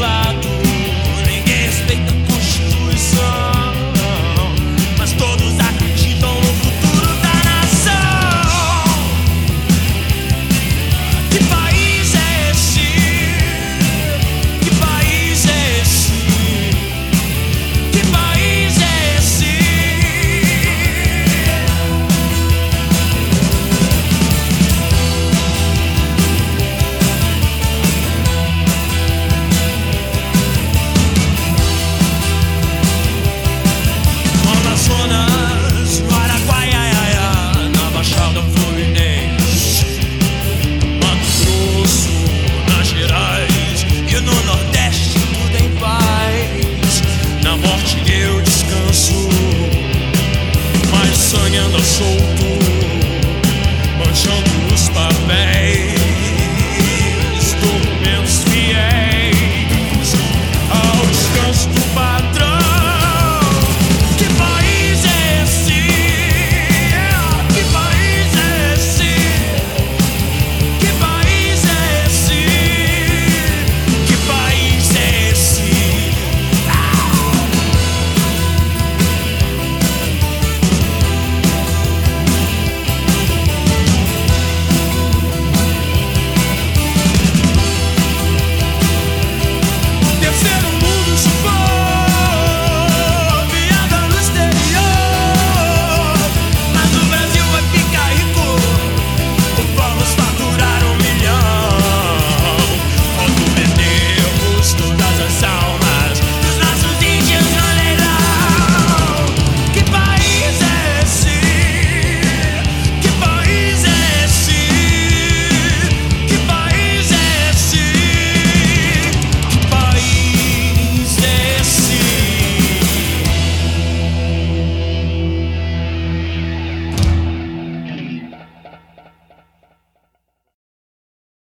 Lado.